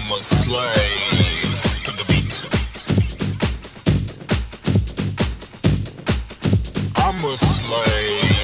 I'm a slave to the beat. I'm a slave.